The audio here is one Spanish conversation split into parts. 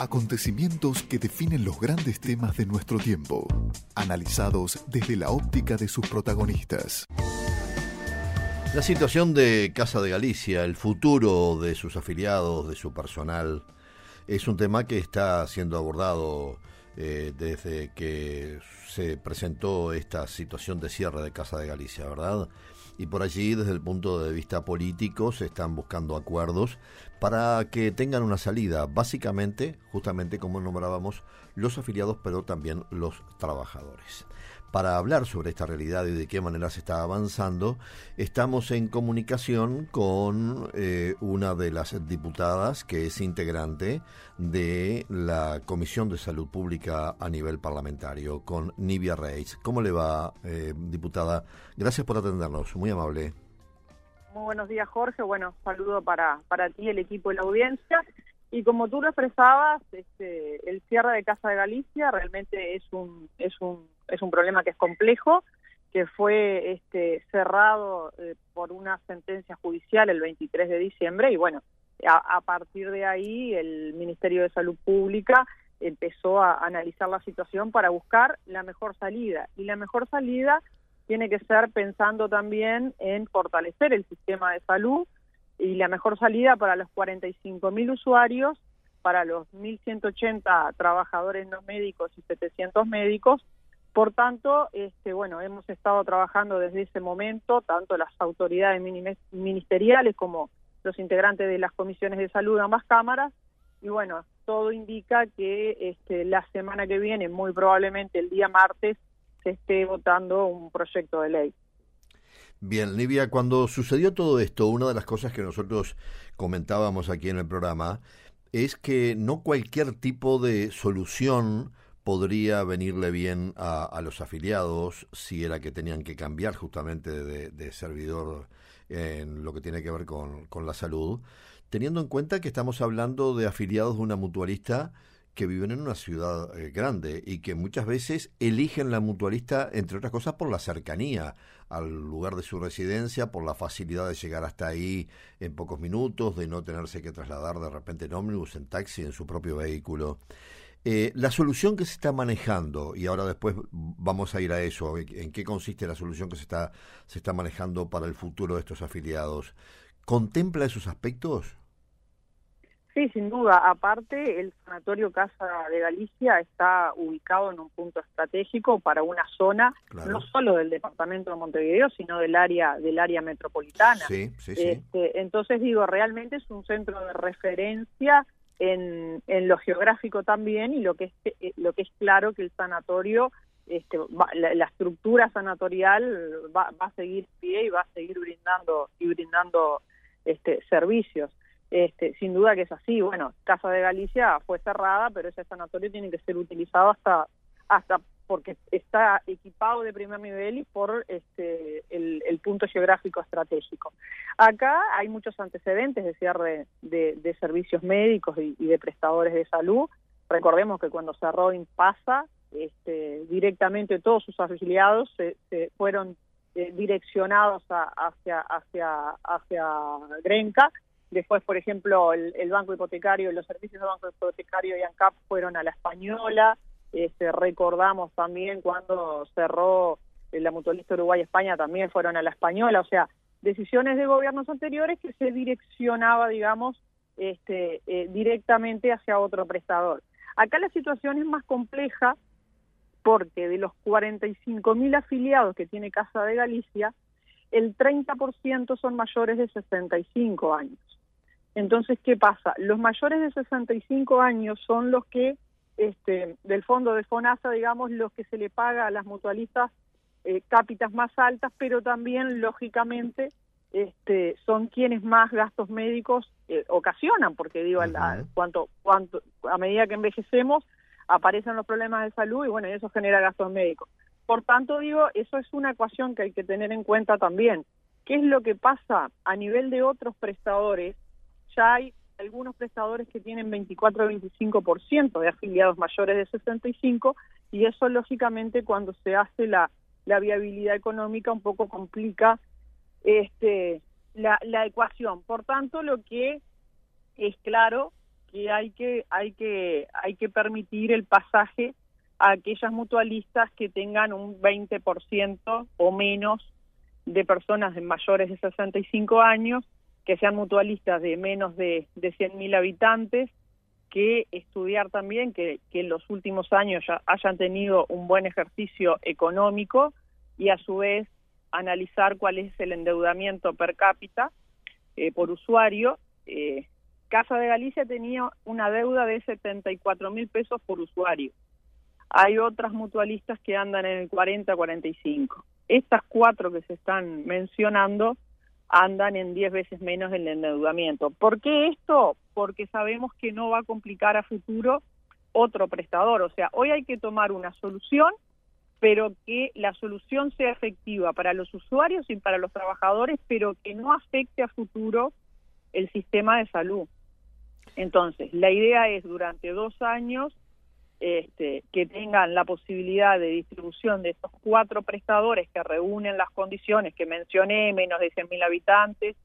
Acontecimientos que definen los grandes temas de nuestro tiempo, analizados desde la óptica de sus protagonistas. La situación de Casa de Galicia, el futuro de sus afiliados, de su personal, es un tema que está siendo abordado eh, desde que se presentó esta situación de cierre de Casa de Galicia, ¿verdad? Y por allí, desde el punto de vista político, se están buscando acuerdos para que tengan una salida, básicamente, justamente como nombrábamos, los afiliados, pero también los trabajadores. Para hablar sobre esta realidad y de qué manera se está avanzando, estamos en comunicación con eh, una de las diputadas que es integrante de la Comisión de Salud Pública a nivel parlamentario, con Nivia Reis. ¿Cómo le va, eh, diputada? Gracias por atendernos, muy amable. Muy buenos días, Jorge. Bueno, saludo para, para ti, el equipo y la audiencia. Y como tú lo expresabas, este, el cierre de Casa de Galicia realmente es un, es un, es un problema que es complejo, que fue este, cerrado eh, por una sentencia judicial el 23 de diciembre y bueno, a, a, partir de ahí el Ministerio de Salud Pública empezó a analizar la situación para buscar la mejor salida. Y la mejor salida tiene que ser pensando también en fortalecer el sistema de salud, y la mejor salida para los 45.000 usuarios, para los 1.180 trabajadores no médicos y 700 médicos. Por tanto, este, bueno, hemos estado trabajando desde ese momento, tanto las autoridades ministeriales como los integrantes de las comisiones de salud de ambas cámaras, y bueno, todo indica que este, la semana que viene, muy probablemente el día martes, se esté votando un proyecto de ley. Bien, Livia, cuando sucedió todo esto, una de las cosas que nosotros comentábamos aquí en el programa es que no cualquier tipo de solución podría venirle bien a, los afiliados si era que tenían que cambiar justamente de, servidor en lo que tiene que ver con, con la salud, teniendo en cuenta que estamos hablando de afiliados de una mutualista que viven en una ciudad eh, grande y que muchas veces eligen la mutualista, entre otras cosas, por la cercanía al lugar de su residencia, por la facilidad de llegar hasta ahí en pocos minutos, de no tenerse que trasladar de repente en ómnibus, en taxi, en su propio vehículo. Eh, la solución que se está manejando, y ahora después vamos a ir a eso, en qué consiste la solución que se está, se está manejando para el futuro de estos afiliados, ¿contempla esos aspectos? Sí, sin duda. Aparte, el Sanatorio Casa de Galicia está ubicado en un punto estratégico para una zona no solo del departamento de Montevideo, sino del área del área metropolitana. Sí, sí, sí. Este, entonces digo, realmente es un centro de referencia en, en lo geográfico también y lo que es eh, lo que es claro que el sanatorio este, la, estructura sanatorial va, va a seguir pie y va a seguir brindando y brindando este servicios. Este, sin duda que es así. Bueno, Casa de Galicia fue cerrada, pero ese sanatorio tiene que ser utilizado hasta hasta porque está equipado de primer nivel y por este, el, punto geográfico estratégico. Acá hay muchos antecedentes de cierre de, servicios médicos y, de prestadores de salud. Recordemos que cuando cerró Impasa, este, directamente todos sus afiliados se, fueron eh, direccionados hacia, hacia, hacia Grenca Después, por ejemplo, el, Banco Hipotecario, los servicios del Banco Hipotecario y ANCAP fueron a la española. Este, recordamos también cuando cerró la Mutualista Uruguay-España, también fueron a la española. O sea, decisiones de gobiernos anteriores que se direccionaba, digamos, este, eh, directamente hacia otro prestador. Acá la situación es más compleja porque de los 45.000 afiliados que tiene Casa de Galicia, el 30% son mayores de 65 años. Entonces, ¿qué pasa? Los mayores de 65 años son los que, este, del fondo de FONASA, digamos, los que se le paga a las mutualistas eh, cápitas más altas, pero también, lógicamente, este, son quienes más gastos médicos eh, ocasionan, porque digo, a, cuanto, cuanto, a medida que envejecemos, aparecen los problemas de salud y bueno, eso genera gastos médicos. Por tanto, digo, eso es una ecuación que hay que tener en cuenta también. ¿Qué es lo que pasa a nivel de otros prestadores? Ya hay algunos prestadores que tienen 24 o 25% de afiliados mayores de 65 y eso lógicamente cuando se hace la, viabilidad económica un poco complica este la, la ecuación. Por tanto, lo que es claro que hay que hay que hay que permitir el pasaje a aquellas mutualistas que tengan un 20% o menos de personas de mayores de 65 años, que sean mutualistas de menos de, de 100.000 habitantes, que estudiar también que, en los últimos años ya hayan tenido un buen ejercicio económico y a su vez analizar cuál es el endeudamiento per cápita eh, por usuario. Eh, Casa de Galicia tenía una deuda de 74 mil pesos por usuario. Hay otras mutualistas que andan en el 40-45. Estas cuatro que se están mencionando andan en 10 veces menos el endeudamiento. ¿Por qué esto? Porque sabemos que no va a complicar a futuro otro prestador. O sea, hoy hay que tomar una solución, pero que la solución sea efectiva para los usuarios y para los trabajadores, pero que no afecte a futuro el sistema de salud. Entonces, la idea es durante dos años este, que tengan la posibilidad de distribución de estos cuatro prestadores que reúnen las condiciones que mencioné, menos de 100.000 habitantes,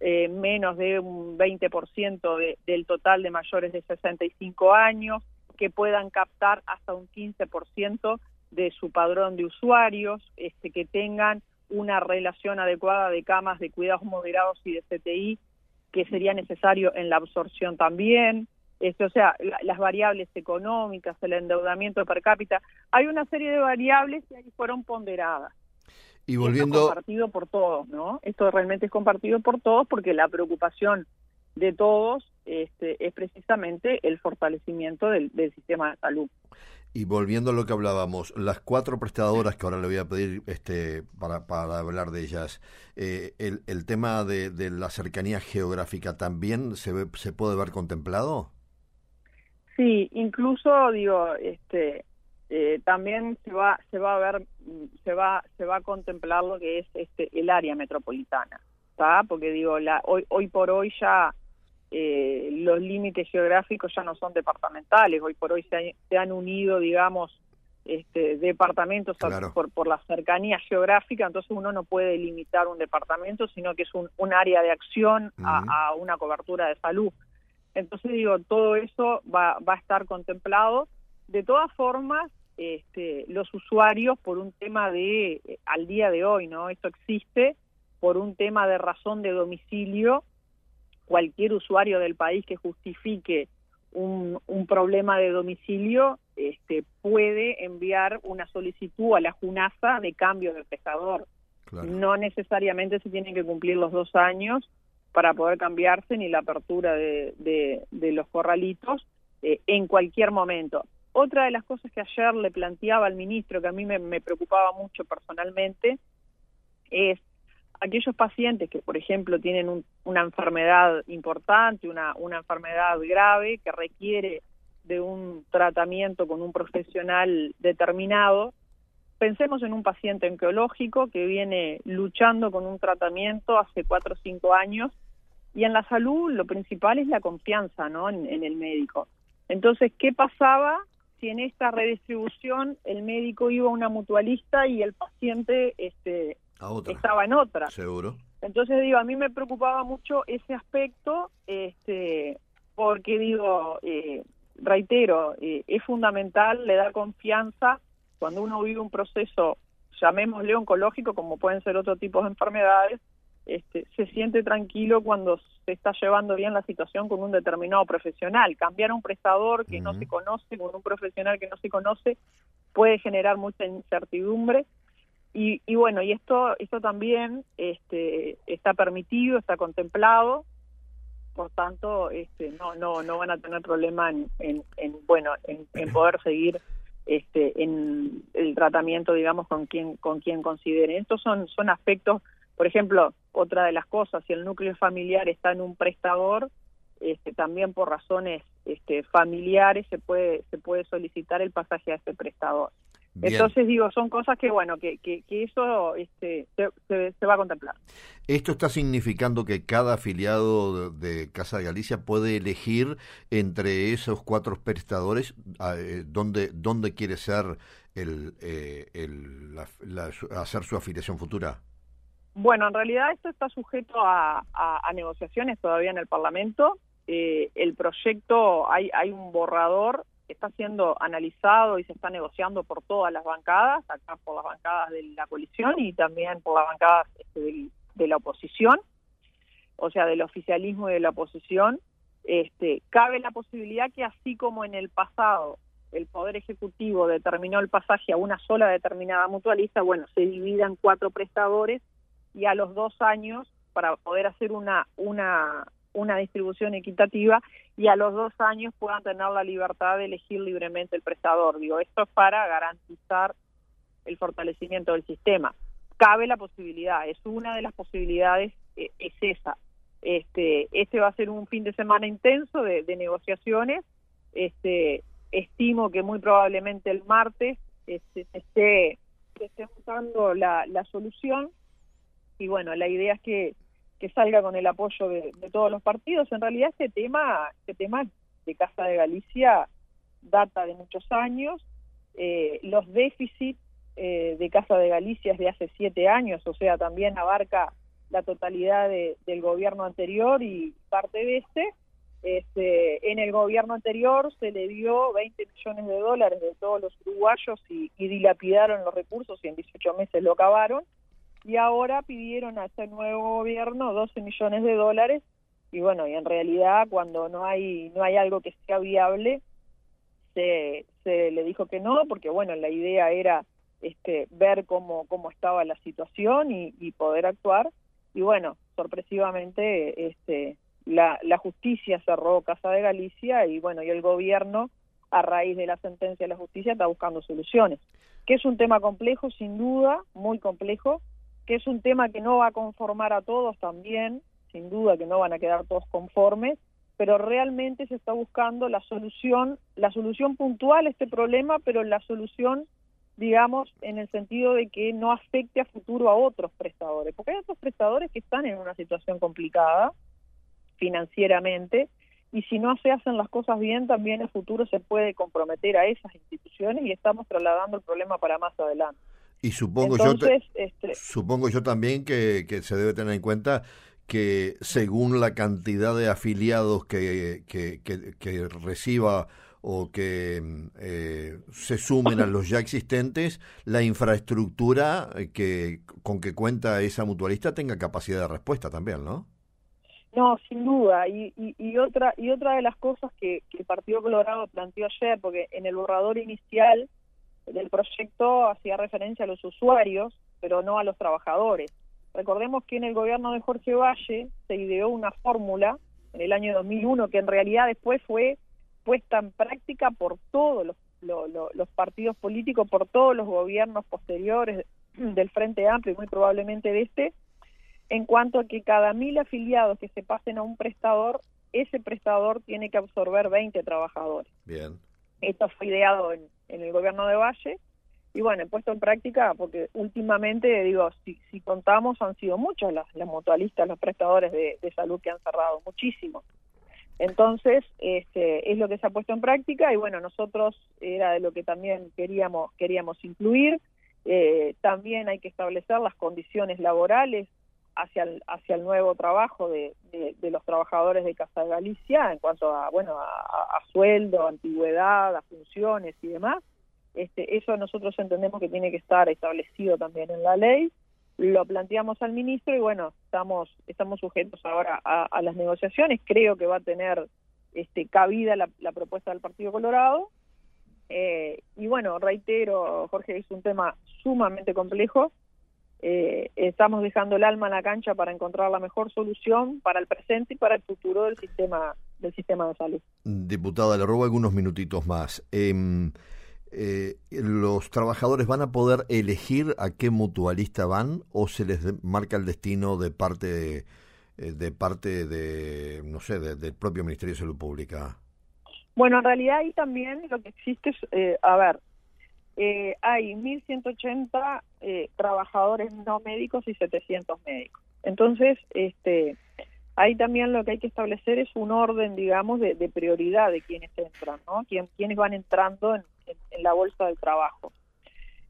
eh, menos de un 20% de, del total de mayores de 65 años, que puedan captar hasta un 15% de su padrón de usuarios, este, que tengan una relación adecuada de camas de cuidados moderados y de CTI, que sería necesario en la absorción también, este, o sea, las variables económicas, el endeudamiento per cápita, hay una serie de variables que ahí fueron ponderadas. Y volviendo... Esto es compartido por todos, ¿no? Esto realmente es compartido por todos porque la preocupación de todos este, es precisamente el fortalecimiento del, sistema de salud. Y volviendo a lo que hablábamos, las cuatro prestadoras que ahora le voy a pedir este, para, para hablar de ellas, eh, el, el, tema de, de, la cercanía geográfica también se, ve, se puede ver contemplado? Sí, incluso digo, este, eh, también se va, se va a ver, se va, se va a contemplar lo que es este el área metropolitana, ¿está? Porque digo, la, hoy, hoy por hoy ya eh, los límites geográficos ya no son departamentales, hoy por hoy se, se han unido, digamos, este, departamentos por, por la cercanía geográfica, entonces uno no puede limitar un departamento, sino que es un, un área de acción a, a una cobertura de salud. Entonces digo, todo eso va, va a estar contemplado. De todas formas, este, los usuarios por un tema de, eh, al día de hoy, ¿no? Esto existe por un tema de razón de domicilio. Cualquier usuario del país que justifique un, un problema de domicilio este, puede enviar una solicitud a la JUNASA de cambio de prestador. No necesariamente se tienen que cumplir los dos años para poder cambiarse ni la apertura de, de, los corralitos eh, en cualquier momento. Otra de las cosas que ayer le planteaba al ministro, que a mí me, preocupaba mucho personalmente, es aquellos pacientes que, por ejemplo, tienen una enfermedad importante, una enfermedad grave que requiere de un tratamiento con un profesional determinado, Pensemos en un paciente oncológico que viene luchando con un tratamiento hace cuatro o cinco años y en la salud lo principal es la confianza ¿no? en, el médico. Entonces, ¿qué pasaba si en esta redistribución el médico iba a una mutualista y el paciente este, estaba en otra? Seguro. Entonces, digo, a mí me preocupaba mucho ese aspecto este, porque, digo, eh, reitero, eh, es fundamental, le da confianza cuando uno vive un proceso, llamémosle oncológico, como pueden ser otro tipo de enfermedades, este, se siente tranquilo cuando se está llevando bien la situación con un determinado profesional. Cambiar a un prestador que no se conoce con un profesional que no se conoce puede generar mucha incertidumbre. Y, y bueno, y esto, esto también este, está permitido, está contemplado, por tanto, este, no, no, no van a tener problema en, en, en bueno, en, en poder seguir este, en el tratamiento, digamos, con quien, con quien consideren. Estos son, son aspectos, por ejemplo, otra de las cosas, si el núcleo familiar está en un prestador, este, también por razones este, familiares se puede, se puede solicitar el pasaje a ese prestador. Entonces digo, son cosas que bueno, que, que, eso este, se, se, va a contemplar. ¿Esto está significando que cada afiliado de, Casa de Galicia puede elegir entre esos cuatro prestadores eh, dónde, dónde quiere ser el, eh, el hacer su afiliación futura? Bueno, en realidad esto está sujeto a, a, negociaciones todavía en el Parlamento. eh, el proyecto, hay, hay un borrador está siendo analizado y se está negociando por todas las bancadas, acá por las bancadas de la coalición y también por las bancadas este, de, la oposición, o sea, del oficialismo y de la oposición. Este, cabe la posibilidad que así como en el pasado el Poder Ejecutivo determinó el pasaje a una sola determinada mutualista, bueno, se dividan cuatro prestadores y a los dos años, para poder hacer una, una, una distribución equitativa, y a los dos años puedan tener la libertad de elegir libremente el prestador. Digo, esto es para garantizar el fortalecimiento del sistema. Cabe la posibilidad, es una de las posibilidades, eh, es esa. Este, este va a ser un fin de semana intenso de, negociaciones. Este, estimo que muy probablemente el martes este, esté, esté buscando la, la, solución y bueno, la idea es que, que salga con el apoyo de, todos los partidos. En realidad este tema, este tema de Casa de Galicia data de muchos años, eh, los déficits eh, de Casa de Galicia es de hace siete años, o sea, también abarca la totalidad del gobierno anterior y parte de este, este, en el gobierno anterior se le dio 20 millones de dólares de todos los uruguayos y, dilapidaron los recursos y en 18 meses lo acabaron. Y ahora pidieron a este nuevo gobierno 12 millones de dólares y bueno, y en realidad cuando no hay no hay algo que sea viable se, se le dijo que no porque bueno, la idea era este ver cómo cómo estaba la situación y, y poder actuar y bueno, sorpresivamente este la, la justicia cerró Casa de Galicia y bueno, y el gobierno a raíz de la sentencia de la justicia está buscando soluciones. Que es un tema complejo, sin duda, muy complejo, que es un tema que no va a conformar a todos también, sin duda que no van a quedar todos conformes, pero realmente se está buscando la solución, la solución puntual a este problema, pero la solución, digamos, en el sentido de que no afecte a futuro a otros prestadores, porque hay otros prestadores que están en una situación complicada, financieramente y si no se hacen las cosas bien también el futuro se puede comprometer a esas instituciones y estamos trasladando el problema para más adelante. Y supongo yo este, supongo yo también que, se debe tener en cuenta que según la cantidad de afiliados que, que, reciba o que eh, se sumen a los ya existentes, la infraestructura que con que cuenta esa mutualista tenga capacidad de respuesta también, ¿no? No, sin duda. Y, y, otra y otra de las cosas que, que el Partido Colorado planteó ayer, porque en el borrador inicial del proyecto hacía referencia a los usuarios, pero no a los trabajadores. Recordemos que en el gobierno de Jorge Valle se ideó una fórmula en el año 2001 que en realidad después fue puesta en práctica por todos los, los partidos políticos, por todos los gobiernos posteriores del Frente Amplio y muy probablemente de este, en cuanto a que cada mil afiliados que se pasen a un prestador, ese prestador tiene que absorber 20 trabajadores. Bien. Esto fue ideado en, el gobierno de Valle y bueno, he puesto en práctica porque últimamente, digo, si, si contamos, han sido muchos las, las mutualistas, los prestadores de, salud que han cerrado, muchísimos. Entonces, este, es lo que se ha puesto en práctica y bueno, nosotros era de lo que también queríamos, queríamos incluir. Eh, también hay que establecer las condiciones laborales hacia el, hacia el nuevo trabajo de, de, los trabajadores de Casa de Galicia en cuanto a bueno a, sueldo, antigüedad, a funciones y demás. Este, eso nosotros entendemos que tiene que estar establecido también en la ley. Lo planteamos al ministro y bueno, estamos estamos sujetos ahora a, las negociaciones. Creo que va a tener este, cabida la, la propuesta del Partido Colorado. Eh, y bueno, reitero, Jorge, es un tema sumamente complejo eh, estamos dejando el alma en la cancha para encontrar la mejor solución para el presente y para el futuro del sistema del sistema de salud. Diputada, le robo algunos minutitos más. Em, eh, ¿Los trabajadores van a poder elegir a qué mutualista van o se les marca el destino de parte de, eh, de parte de no sé del propio Ministerio de Salud Pública? Bueno, en realidad ahí también lo que existe es, a ver, eh, hay 1.180 eh, trabajadores no médicos y 700 médicos. Entonces, este, ahí también lo que hay que establecer es un orden, digamos, de, prioridad de quienes entran, ¿no? quienes van entrando en, la bolsa del trabajo.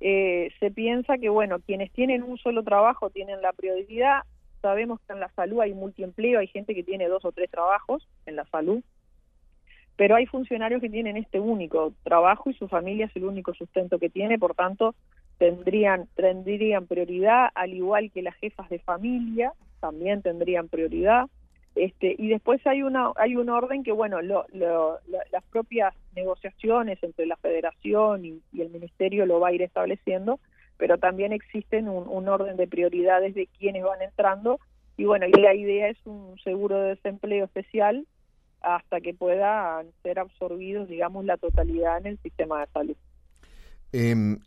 Eh, se piensa que, bueno, quienes tienen un solo trabajo tienen la prioridad. sabemos que en la salud hay multiempleo, hay gente que tiene dos o tres trabajos en la salud, pero hay funcionarios que tienen este único trabajo y su familia es el único sustento que tiene, por tanto tendrían tendrían prioridad, al igual que las jefas de familia también tendrían prioridad. Este, y después hay una hay un orden que bueno lo, las propias negociaciones entre la Federación y, el Ministerio lo va a ir estableciendo pero también existen un, orden de prioridades de quienes van entrando y bueno y la idea es un seguro de desempleo especial hasta que puedan ser absorbidos digamos la totalidad en el sistema de salud em,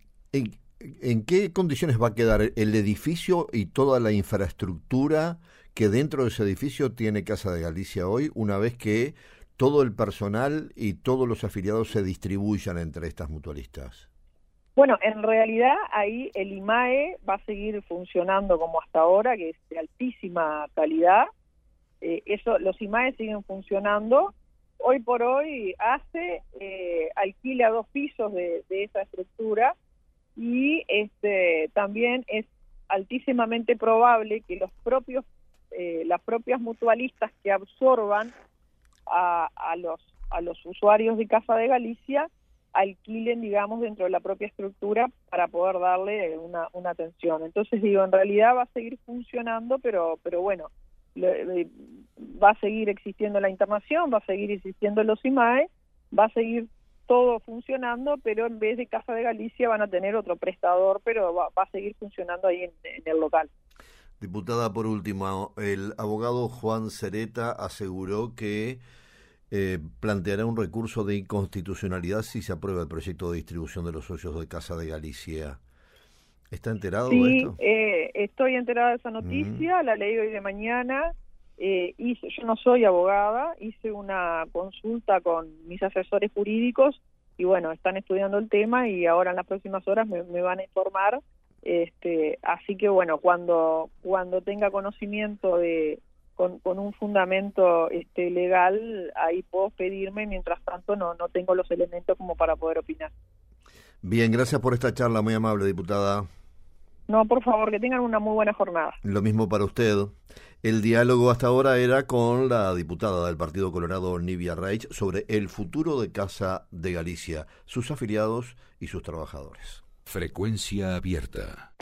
¿en, ¿En qué condiciones va a quedar el edificio y toda la infraestructura que dentro de ese edificio tiene Casa de Galicia hoy, una vez que todo el personal y todos los afiliados se distribuyan entre estas mutualistas? Bueno, en realidad ahí el IMAE va a seguir funcionando como hasta ahora, que es de altísima calidad. Eh, eso, los IMAE siguen funcionando. Hoy por hoy hace eh, alquila dos pisos de esa estructura y este también es altísimamente probable que los propios eh, las propias mutualistas que absorban a, a, los a los usuarios de Casa de Galicia alquilen, digamos, dentro de la propia estructura para poder darle una, una atención. Entonces, digo, en realidad va a seguir funcionando, pero, pero bueno, eh, va a seguir existiendo la internación, va a seguir existiendo los IMAE, va a seguir todo funcionando, pero en vez de Casa de Galicia van a tener otro prestador, pero va, a seguir funcionando ahí en el local. Diputada, por último, el abogado Juan Cereta aseguró que eh, planteará un recurso de inconstitucionalidad si se aprueba el proyecto de distribución de los socios de Casa de Galicia. ¿Está enterado de esto? Sí, eh, estoy enterada de esa noticia, la leí hoy de mañana. Eh, hice, yo no soy abogada, hice una consulta con mis asesores jurídicos y bueno, están estudiando el tema y ahora en las próximas horas me, van a informar este, así que bueno, cuando, cuando tenga conocimiento de, con, un fundamento este, legal, ahí puedo pedirme, mientras tanto no, no tengo los elementos como para poder opinar. Bien, gracias por esta charla, muy amable, diputada. No, por favor, que tengan una muy buena jornada. Lo mismo para usted. El diálogo hasta ahora era con la diputada del Partido Colorado, Nivia Reich, sobre el futuro de Casa de Galicia, sus afiliados y sus trabajadores. Frecuencia abierta.